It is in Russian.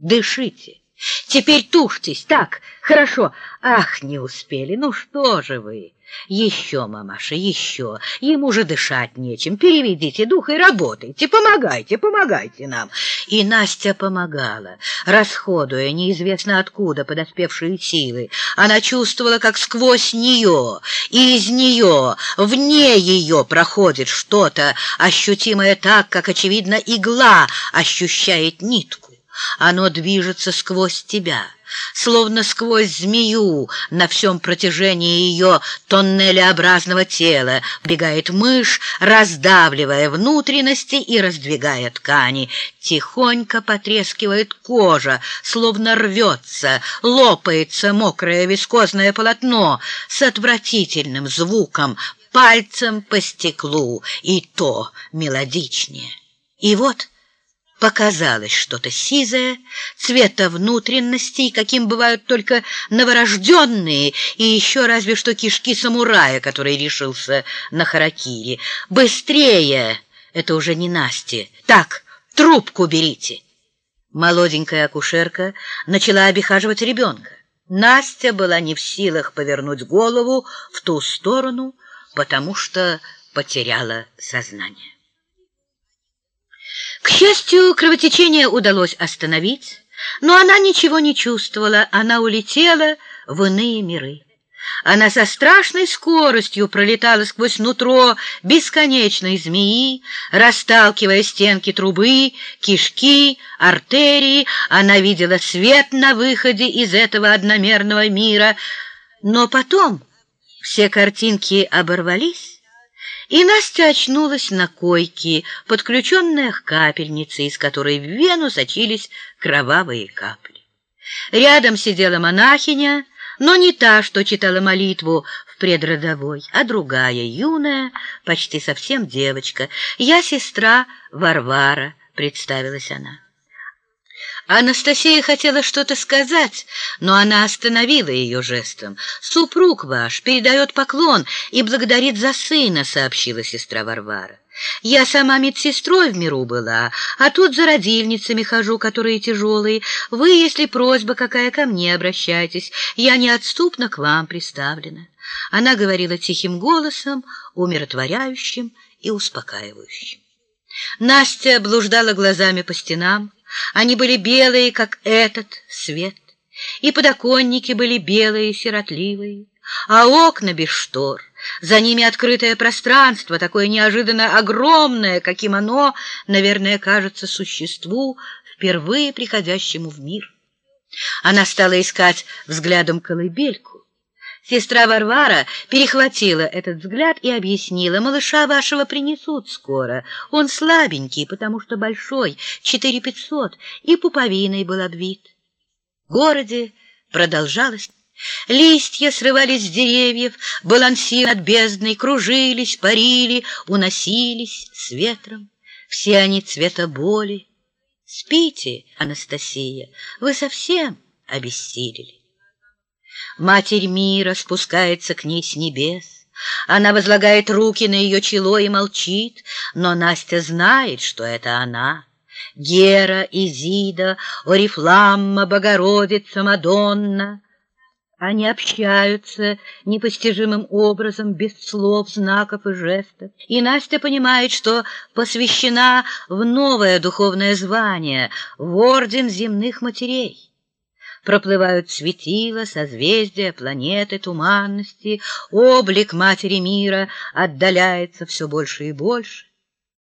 Дышите. Теперь тушьтесь. Так, хорошо. Ах, не успели. Ну что же вы? Еще, мамаша, еще. Ему же дышать нечем. Переведите дух и работайте. Помогайте, помогайте нам. И Настя помогала, расходуя неизвестно откуда подоспевшие силы. Она чувствовала, как сквозь нее и из нее, вне ее проходит что-то, ощутимое так, как, очевидно, игла ощущает нитку. Оно движется сквозь тебя, словно сквозь змею на всем протяжении ее тоннелеобразного тела. Бегает мышь, раздавливая внутренности и раздвигая ткани. Тихонько потрескивает кожа, словно рвется, лопается мокрое вискозное полотно с отвратительным звуком, пальцем по стеклу, и то мелодичнее. И вот показалось что-то сизое, цвета внутренностей, каким бывают только новорожденные, и еще разве что кишки самурая, который решился на харакири. «Быстрее!» — это уже не Насте. «Так, трубку берите!» Молоденькая акушерка начала обихаживать ребенка. Настя была не в силах повернуть голову в ту сторону, потому что потеряла сознание. Счастью, кровотечение удалось остановить, но она ничего не чувствовала, она улетела в иные миры. Она со страшной скоростью пролетала сквозь нутро бесконечной змеи, расталкивая стенки трубы, кишки, артерии. Она видела свет на выходе из этого одномерного мира. Но потом все картинки оборвались, и Настя очнулась на койке, подключенная к капельнице, из которой в вену сочились кровавые капли. Рядом сидела монахиня, но не та, что читала молитву в предродовой, а другая, юная, почти совсем девочка. «Я сестра Варвара», — представилась она. Анастасия хотела что-то сказать, но она остановила ее жестом. «Супруг ваш передает поклон и благодарит за сына», — сообщила сестра Варвара. «Я сама медсестрой в миру была, а тут за родильницами хожу, которые тяжелые. Вы, если просьба какая ко мне, обращайтесь. Я неотступно к вам приставлена». Она говорила тихим голосом, умиротворяющим и успокаивающим. Настя блуждала глазами по стенам, они были белые, как этот свет, и подоконники были белые, сиротливые, а окна без штор, за ними открытое пространство, такое неожиданно огромное, каким оно, наверное, кажется существу, впервые приходящему в мир. Она стала искать взглядом колыбельку, Сестра Варвара перехватила этот взгляд и объяснила, «Малыша вашего принесут скоро. Он слабенький, потому что большой, четыре пятьсот, и пуповиной был обвит». В городе продолжалось. Листья срывались с деревьев, балансируя над бездной, кружились, парили, уносились с ветром. Все они цвета боли. Спите, Анастасия, вы совсем обессилели. Матерь мира спускается к ней с небес. Она возлагает руки на ее чело и молчит, но Настя знает, что это она. Гера, Изида, Орифламма, Богородица, Мадонна. Они общаются непостижимым образом, без слов, знаков и жестов. И Настя понимает, что посвящена в новое духовное звание, в орден земных матерей. Проплывают светила, созвездия, планеты, туманности. Облик матери мира отдаляется все больше и больше.